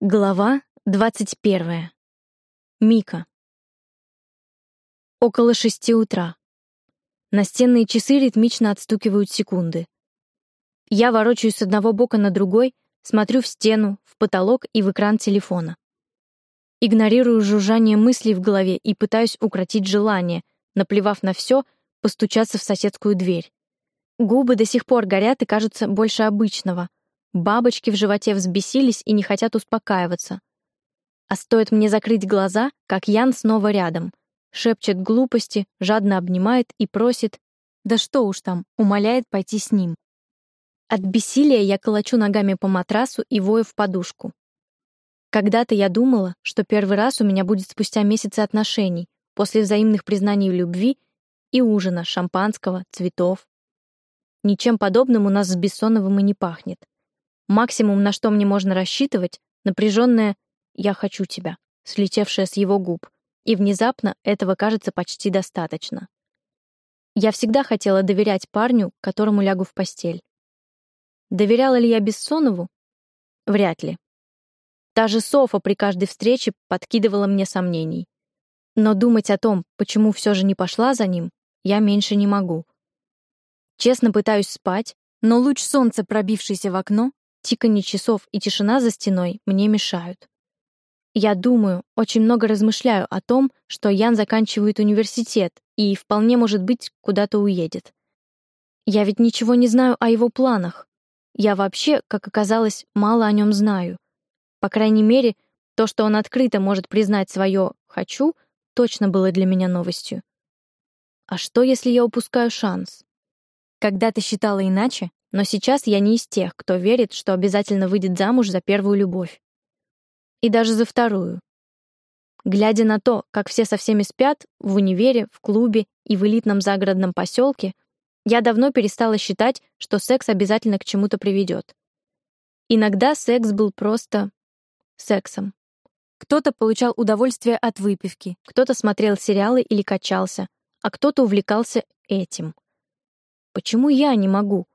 Глава двадцать первая. Мика. Около шести утра. Настенные часы ритмично отстукивают секунды. Я ворочаюсь с одного бока на другой, смотрю в стену, в потолок и в экран телефона. Игнорирую жужжание мыслей в голове и пытаюсь укротить желание, наплевав на все, постучаться в соседскую дверь. Губы до сих пор горят и кажутся больше обычного — Бабочки в животе взбесились и не хотят успокаиваться. А стоит мне закрыть глаза, как Ян снова рядом. Шепчет глупости, жадно обнимает и просит, да что уж там, умоляет пойти с ним. От бессилия я колочу ногами по матрасу и вою в подушку. Когда-то я думала, что первый раз у меня будет спустя месяцы отношений, после взаимных признаний в любви и ужина, шампанского, цветов. Ничем подобным у нас с Бессоновым и не пахнет. Максимум, на что мне можно рассчитывать, напряженное «я хочу тебя», слетевшее с его губ, и внезапно этого кажется почти достаточно. Я всегда хотела доверять парню, которому лягу в постель. Доверяла ли я Бессонову? Вряд ли. Та же Софа при каждой встрече подкидывала мне сомнений. Но думать о том, почему все же не пошла за ним, я меньше не могу. Честно пытаюсь спать, но луч солнца, пробившийся в окно, Тиканье часов и тишина за стеной мне мешают. Я думаю, очень много размышляю о том, что Ян заканчивает университет и, вполне может быть, куда-то уедет. Я ведь ничего не знаю о его планах. Я вообще, как оказалось, мало о нем знаю. По крайней мере, то, что он открыто может признать свое «хочу», точно было для меня новостью. А что, если я упускаю шанс? Когда ты считала иначе, но сейчас я не из тех, кто верит, что обязательно выйдет замуж за первую любовь. И даже за вторую. Глядя на то, как все со всеми спят, в универе, в клубе и в элитном загородном поселке, я давно перестала считать, что секс обязательно к чему-то приведет. Иногда секс был просто сексом. Кто-то получал удовольствие от выпивки, кто-то смотрел сериалы или качался, а кто-то увлекался этим. Почему я не могу?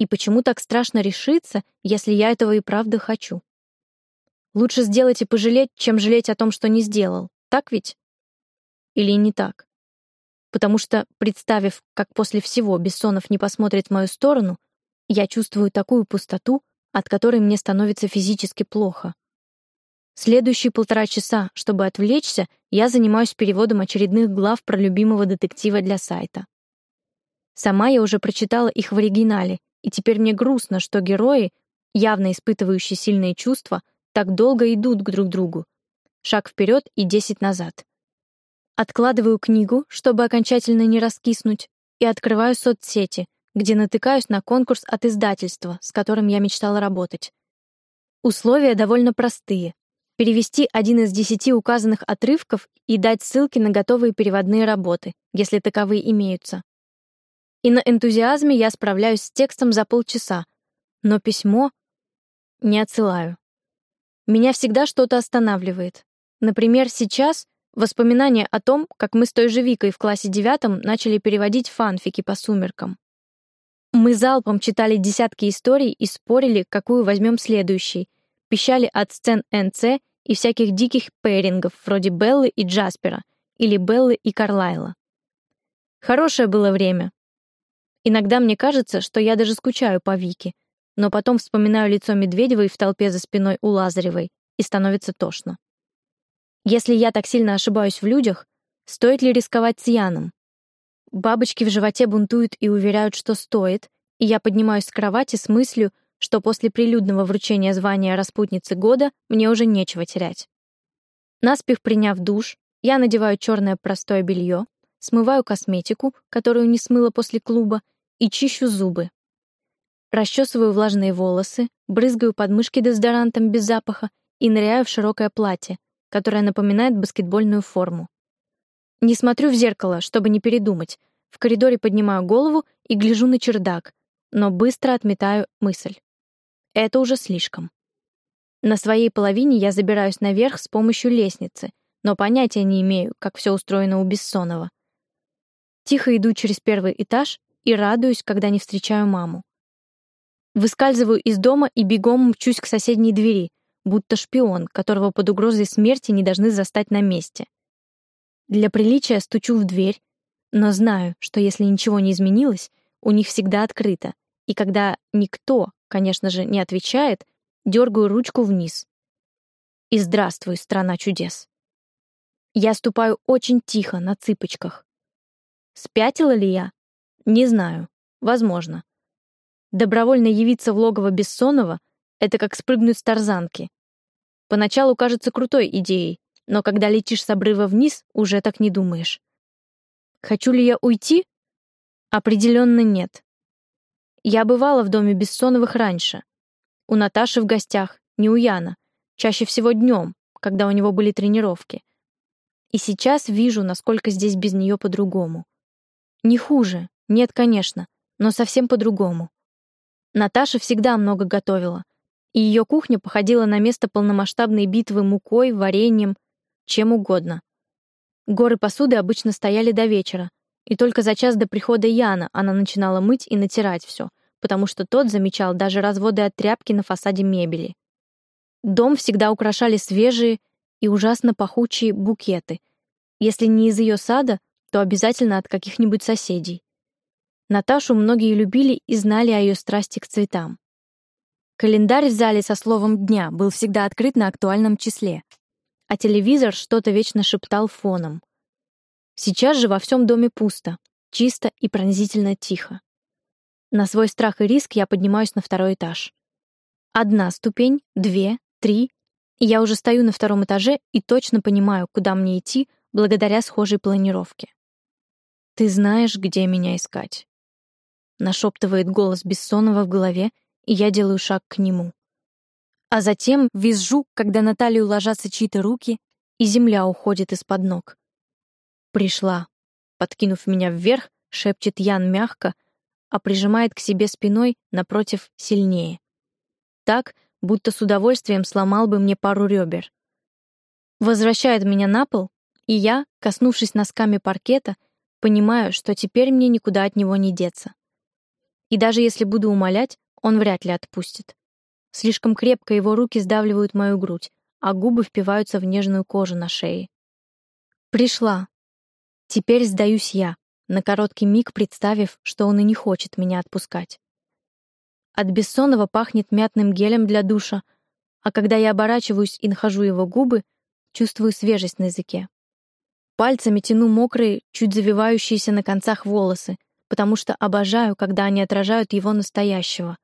И почему так страшно решиться, если я этого и правда хочу? Лучше сделать и пожалеть, чем жалеть о том, что не сделал. Так ведь? Или не так? Потому что, представив, как после всего Бессонов не посмотрит в мою сторону, я чувствую такую пустоту, от которой мне становится физически плохо. Следующие полтора часа, чтобы отвлечься, я занимаюсь переводом очередных глав про любимого детектива для сайта. Сама я уже прочитала их в оригинале и теперь мне грустно, что герои, явно испытывающие сильные чувства, так долго идут к друг другу. Шаг вперед и десять назад. Откладываю книгу, чтобы окончательно не раскиснуть, и открываю соцсети, где натыкаюсь на конкурс от издательства, с которым я мечтала работать. Условия довольно простые. Перевести один из десяти указанных отрывков и дать ссылки на готовые переводные работы, если таковые имеются. И на энтузиазме я справляюсь с текстом за полчаса, но письмо не отсылаю. Меня всегда что-то останавливает. Например, сейчас воспоминания о том, как мы с той же Викой в классе девятом начали переводить фанфики по сумеркам. Мы залпом читали десятки историй и спорили, какую возьмем следующей. Пищали от сцен НЦ и всяких диких пэрингов, вроде Беллы и Джаспера, или Беллы и Карлайла. Хорошее было время, Иногда мне кажется, что я даже скучаю по Вике, но потом вспоминаю лицо Медведевой в толпе за спиной у Лазаревой, и становится тошно. Если я так сильно ошибаюсь в людях, стоит ли рисковать с Яном? Бабочки в животе бунтуют и уверяют, что стоит, и я поднимаюсь с кровати с мыслью, что после прилюдного вручения звания распутницы года мне уже нечего терять. Наспех приняв душ, я надеваю черное простое белье, смываю косметику, которую не смыла после клуба, и чищу зубы. Расчесываю влажные волосы, брызгаю подмышки дезодорантом без запаха и ныряю в широкое платье, которое напоминает баскетбольную форму. Не смотрю в зеркало, чтобы не передумать. В коридоре поднимаю голову и гляжу на чердак, но быстро отметаю мысль. Это уже слишком. На своей половине я забираюсь наверх с помощью лестницы, но понятия не имею, как все устроено у Бессонова. Тихо иду через первый этаж и радуюсь, когда не встречаю маму. Выскальзываю из дома и бегом мчусь к соседней двери, будто шпион, которого под угрозой смерти не должны застать на месте. Для приличия стучу в дверь, но знаю, что если ничего не изменилось, у них всегда открыто, и когда никто, конечно же, не отвечает, дергаю ручку вниз. И здравствуй, страна чудес. Я ступаю очень тихо, на цыпочках. Спятила ли я? Не знаю. Возможно. Добровольно явиться в логово Бессонова — это как спрыгнуть с тарзанки. Поначалу кажется крутой идеей, но когда летишь с обрыва вниз, уже так не думаешь. Хочу ли я уйти? Определенно нет. Я бывала в доме Бессоновых раньше. У Наташи в гостях, не у Яна. Чаще всего днем, когда у него были тренировки. И сейчас вижу, насколько здесь без нее по-другому. Не хуже, нет, конечно, но совсем по-другому. Наташа всегда много готовила, и ее кухня походила на место полномасштабной битвы мукой, вареньем, чем угодно. Горы посуды обычно стояли до вечера, и только за час до прихода Яна она начинала мыть и натирать все, потому что тот замечал даже разводы от тряпки на фасаде мебели. Дом всегда украшали свежие и ужасно пахучие букеты. Если не из ее сада, то обязательно от каких-нибудь соседей. Наташу многие любили и знали о ее страсти к цветам. Календарь в зале со словом «дня» был всегда открыт на актуальном числе, а телевизор что-то вечно шептал фоном. Сейчас же во всем доме пусто, чисто и пронзительно тихо. На свой страх и риск я поднимаюсь на второй этаж. Одна ступень, две, три, и я уже стою на втором этаже и точно понимаю, куда мне идти благодаря схожей планировке. «Ты знаешь, где меня искать», — нашептывает голос Бессонова в голове, и я делаю шаг к нему. А затем визжу, когда на талию ложатся чьи-то руки, и земля уходит из-под ног. «Пришла», — подкинув меня вверх, шепчет Ян мягко, а прижимает к себе спиной напротив сильнее. Так, будто с удовольствием сломал бы мне пару ребер. Возвращает меня на пол, и я, коснувшись носками паркета, Понимаю, что теперь мне никуда от него не деться. И даже если буду умолять, он вряд ли отпустит. Слишком крепко его руки сдавливают мою грудь, а губы впиваются в нежную кожу на шее. Пришла. Теперь сдаюсь я, на короткий миг представив, что он и не хочет меня отпускать. От Бессонова пахнет мятным гелем для душа, а когда я оборачиваюсь и нахожу его губы, чувствую свежесть на языке. Пальцами тяну мокрые, чуть завивающиеся на концах волосы, потому что обожаю, когда они отражают его настоящего.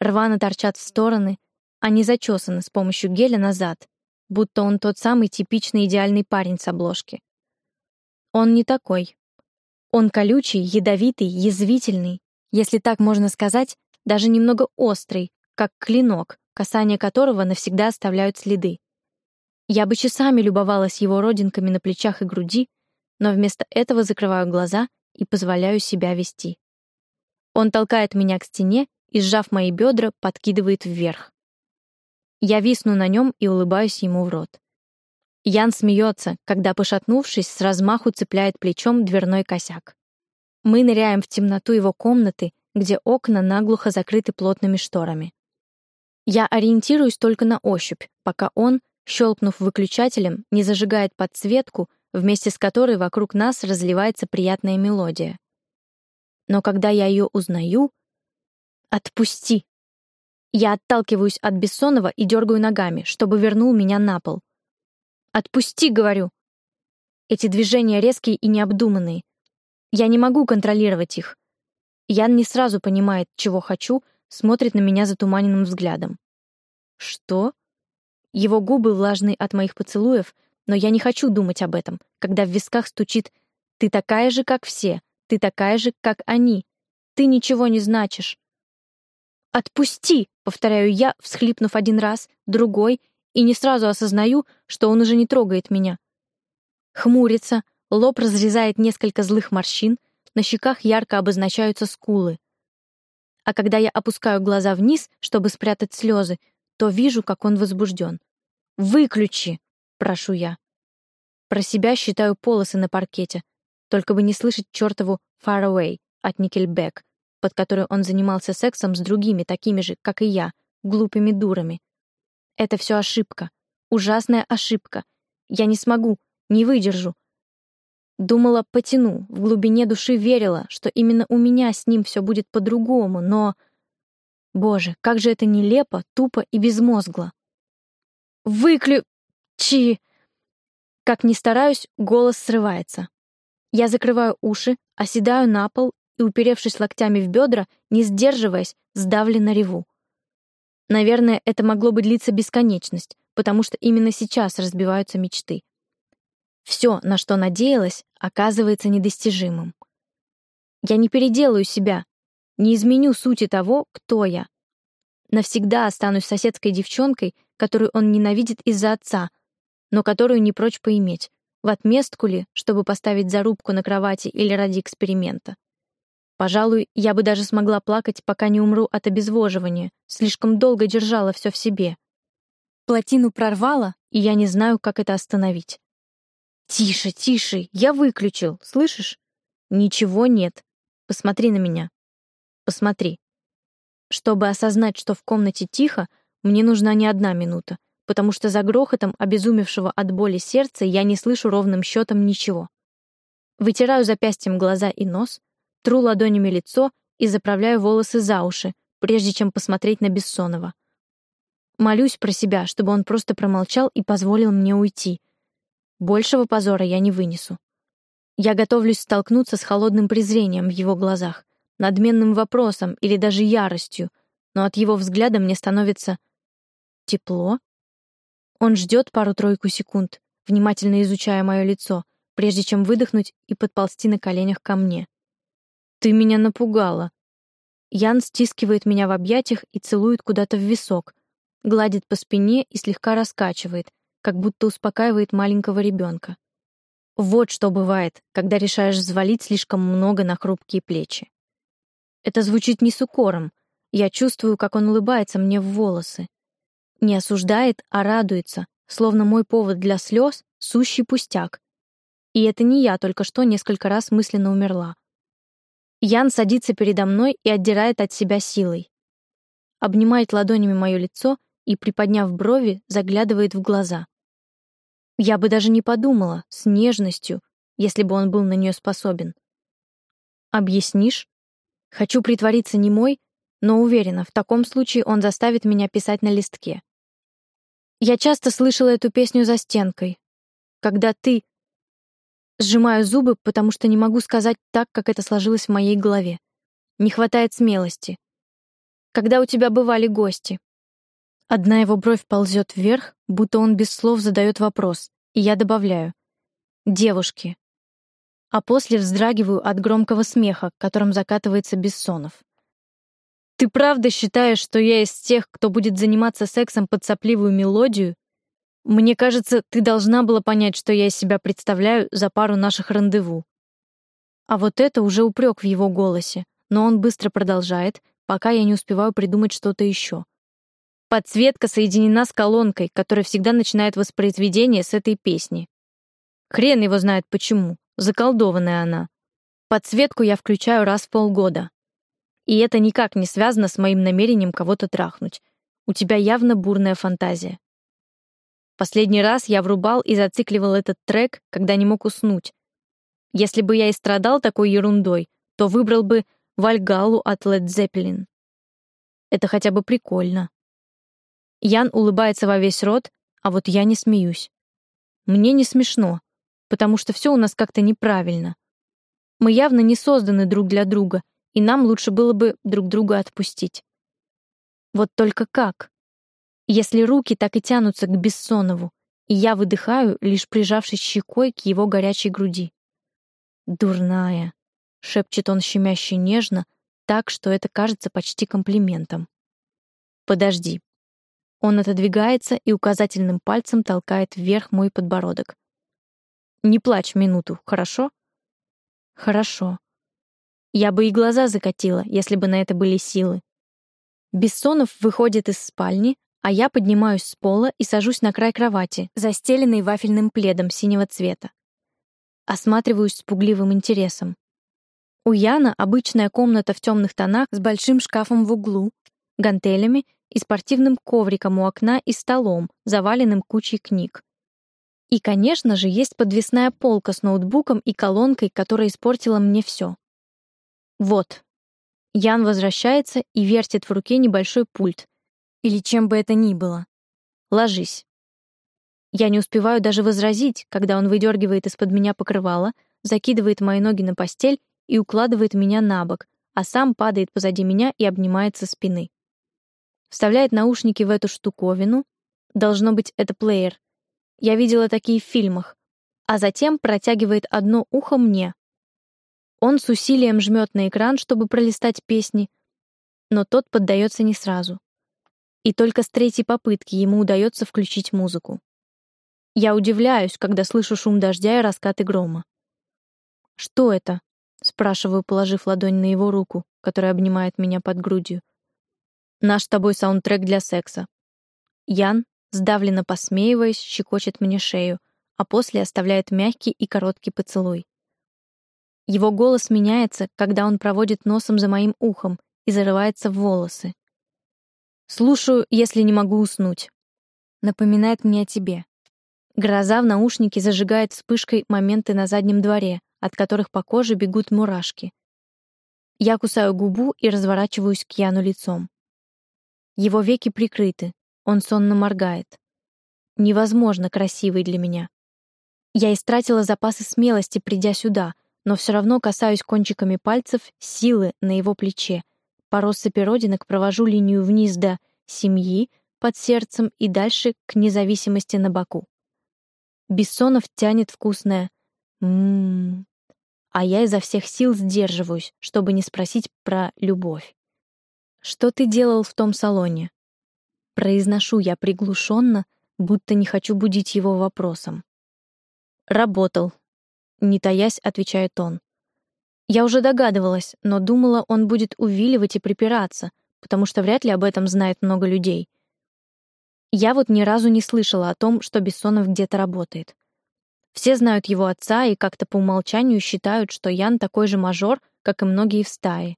Рвано торчат в стороны, они зачесаны с помощью геля назад, будто он тот самый типичный идеальный парень с обложки. Он не такой. Он колючий, ядовитый, язвительный, если так можно сказать, даже немного острый, как клинок, касание которого навсегда оставляют следы. Я бы часами любовалась его родинками на плечах и груди, но вместо этого закрываю глаза и позволяю себя вести. Он толкает меня к стене и, сжав мои бедра, подкидывает вверх. Я висну на нем и улыбаюсь ему в рот. Ян смеется, когда, пошатнувшись, с размаху цепляет плечом дверной косяк. Мы ныряем в темноту его комнаты, где окна наглухо закрыты плотными шторами. Я ориентируюсь только на ощупь, пока он, щелкнув выключателем, не зажигает подсветку, вместе с которой вокруг нас разливается приятная мелодия. Но когда я ее узнаю... Отпусти! Я отталкиваюсь от Бессонова и дергаю ногами, чтобы вернул меня на пол. «Отпусти!» — говорю. Эти движения резкие и необдуманные. Я не могу контролировать их. Ян не сразу понимает, чего хочу, смотрит на меня затуманенным взглядом. «Что?» Его губы влажны от моих поцелуев, но я не хочу думать об этом, когда в висках стучит «Ты такая же, как все, ты такая же, как они, ты ничего не значишь». «Отпусти!» — повторяю я, всхлипнув один раз, другой, и не сразу осознаю, что он уже не трогает меня. Хмурится, лоб разрезает несколько злых морщин, на щеках ярко обозначаются скулы. А когда я опускаю глаза вниз, чтобы спрятать слезы, то вижу, как он возбужден. «Выключи!» — прошу я. Про себя считаю полосы на паркете, только бы не слышать чертову «Far Away» от Nickelback, под которой он занимался сексом с другими такими же, как и я, глупыми дурами. Это все ошибка. Ужасная ошибка. Я не смогу, не выдержу. Думала, потяну, в глубине души верила, что именно у меня с ним все будет по-другому, но... Боже, как же это нелепо, тупо и безмозгло. Выключи! Как ни стараюсь, голос срывается. Я закрываю уши, оседаю на пол и, уперевшись локтями в бедра, не сдерживаясь, сдавленно реву. Наверное, это могло бы длиться бесконечность, потому что именно сейчас разбиваются мечты. Все, на что надеялась, оказывается недостижимым. Я не переделаю себя, не изменю сути того, кто я. Навсегда останусь соседской девчонкой, которую он ненавидит из-за отца, но которую не прочь поиметь, в отместку ли, чтобы поставить зарубку на кровати или ради эксперимента. Пожалуй, я бы даже смогла плакать, пока не умру от обезвоживания, слишком долго держала все в себе. Плотину прорвало, и я не знаю, как это остановить. «Тише, тише, я выключил, слышишь?» «Ничего нет. Посмотри на меня. Посмотри». Чтобы осознать, что в комнате тихо, мне нужна не одна минута, потому что за грохотом обезумевшего от боли сердца я не слышу ровным счетом ничего. Вытираю запястьем глаза и нос, тру ладонями лицо и заправляю волосы за уши, прежде чем посмотреть на Бессонова. Молюсь про себя, чтобы он просто промолчал и позволил мне уйти — Большего позора я не вынесу. Я готовлюсь столкнуться с холодным презрением в его глазах, надменным вопросом или даже яростью, но от его взгляда мне становится тепло. Он ждет пару-тройку секунд, внимательно изучая мое лицо, прежде чем выдохнуть и подползти на коленях ко мне. «Ты меня напугала». Ян стискивает меня в объятиях и целует куда-то в висок, гладит по спине и слегка раскачивает, как будто успокаивает маленького ребенка. Вот что бывает, когда решаешь взвалить слишком много на хрупкие плечи. Это звучит не с укором. Я чувствую, как он улыбается мне в волосы. Не осуждает, а радуется, словно мой повод для слез — сущий пустяк. И это не я только что несколько раз мысленно умерла. Ян садится передо мной и отдирает от себя силой. Обнимает ладонями мое лицо и, приподняв брови, заглядывает в глаза. Я бы даже не подумала, с нежностью, если бы он был на нее способен. Объяснишь? Хочу притвориться немой, но уверена, в таком случае он заставит меня писать на листке. Я часто слышала эту песню за стенкой. Когда ты... Сжимаю зубы, потому что не могу сказать так, как это сложилось в моей голове. Не хватает смелости. Когда у тебя бывали гости, Одна его бровь ползет вверх, будто он без слов задает вопрос, и я добавляю «девушки». А после вздрагиваю от громкого смеха, которым закатывается Бессонов. «Ты правда считаешь, что я из тех, кто будет заниматься сексом под сопливую мелодию? Мне кажется, ты должна была понять, что я из себя представляю за пару наших рандеву». А вот это уже упрек в его голосе, но он быстро продолжает, пока я не успеваю придумать что-то еще. Подсветка соединена с колонкой, которая всегда начинает воспроизведение с этой песни. Хрен его знает почему, заколдованная она. Подсветку я включаю раз в полгода. И это никак не связано с моим намерением кого-то трахнуть. У тебя явно бурная фантазия. Последний раз я врубал и зацикливал этот трек, когда не мог уснуть. Если бы я и страдал такой ерундой, то выбрал бы Вальгалу от Led Zeppelin. Это хотя бы прикольно. Ян улыбается во весь рот, а вот я не смеюсь. Мне не смешно, потому что все у нас как-то неправильно. Мы явно не созданы друг для друга, и нам лучше было бы друг друга отпустить. Вот только как? Если руки так и тянутся к Бессонову, и я выдыхаю, лишь прижавшись щекой к его горячей груди. «Дурная», — шепчет он щемяще нежно, так, что это кажется почти комплиментом. «Подожди, он отодвигается и указательным пальцем толкает вверх мой подбородок. «Не плачь минуту, хорошо?» «Хорошо. Я бы и глаза закатила, если бы на это были силы». Бессонов выходит из спальни, а я поднимаюсь с пола и сажусь на край кровати, застеленной вафельным пледом синего цвета. Осматриваюсь с пугливым интересом. У Яна обычная комната в темных тонах с большим шкафом в углу, гантелями и спортивным ковриком у окна и столом, заваленным кучей книг. И, конечно же, есть подвесная полка с ноутбуком и колонкой, которая испортила мне все. Вот. Ян возвращается и вертит в руке небольшой пульт. Или чем бы это ни было. Ложись. Я не успеваю даже возразить, когда он выдергивает из-под меня покрывало, закидывает мои ноги на постель и укладывает меня на бок, а сам падает позади меня и обнимает со спины. Вставляет наушники в эту штуковину. Должно быть, это плеер. Я видела такие в фильмах. А затем протягивает одно ухо мне. Он с усилием жмет на экран, чтобы пролистать песни, но тот поддается не сразу. И только с третьей попытки ему удается включить музыку. Я удивляюсь, когда слышу шум дождя и раскаты грома. «Что это?» — спрашиваю, положив ладонь на его руку, которая обнимает меня под грудью. «Наш с тобой саундтрек для секса». Ян, сдавленно посмеиваясь, щекочет мне шею, а после оставляет мягкий и короткий поцелуй. Его голос меняется, когда он проводит носом за моим ухом и зарывается в волосы. «Слушаю, если не могу уснуть». Напоминает мне о тебе. Гроза в наушнике зажигает вспышкой моменты на заднем дворе, от которых по коже бегут мурашки. Я кусаю губу и разворачиваюсь к Яну лицом. Его веки прикрыты, он сонно моргает. Невозможно красивый для меня. Я истратила запасы смелости, придя сюда, но все равно касаюсь кончиками пальцев силы на его плече. По россыпи родинок провожу линию вниз до семьи под сердцем и дальше к независимости на боку. Бессонов тянет вкусное «ммм», а я изо всех сил сдерживаюсь, чтобы не спросить про любовь. «Что ты делал в том салоне?» Произношу я приглушенно, будто не хочу будить его вопросом. «Работал», — не таясь, отвечает он. Я уже догадывалась, но думала, он будет увиливать и припираться, потому что вряд ли об этом знает много людей — я вот ни разу не слышала о том, что Бессонов где-то работает. Все знают его отца и как-то по умолчанию считают, что Ян такой же мажор, как и многие в стае.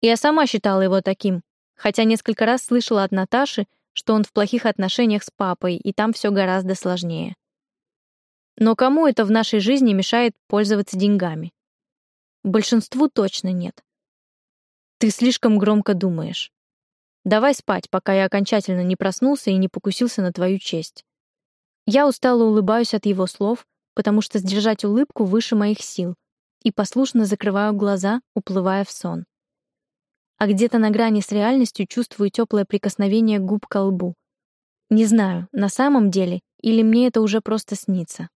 Я сама считала его таким, хотя несколько раз слышала от Наташи, что он в плохих отношениях с папой, и там все гораздо сложнее. Но кому это в нашей жизни мешает пользоваться деньгами? Большинству точно нет. Ты слишком громко думаешь. Давай спать, пока я окончательно не проснулся и не покусился на твою честь. Я устало улыбаюсь от его слов, потому что сдержать улыбку выше моих сил, и послушно закрываю глаза, уплывая в сон. А где-то на грани с реальностью чувствую теплое прикосновение губ к лбу. Не знаю, на самом деле, или мне это уже просто снится.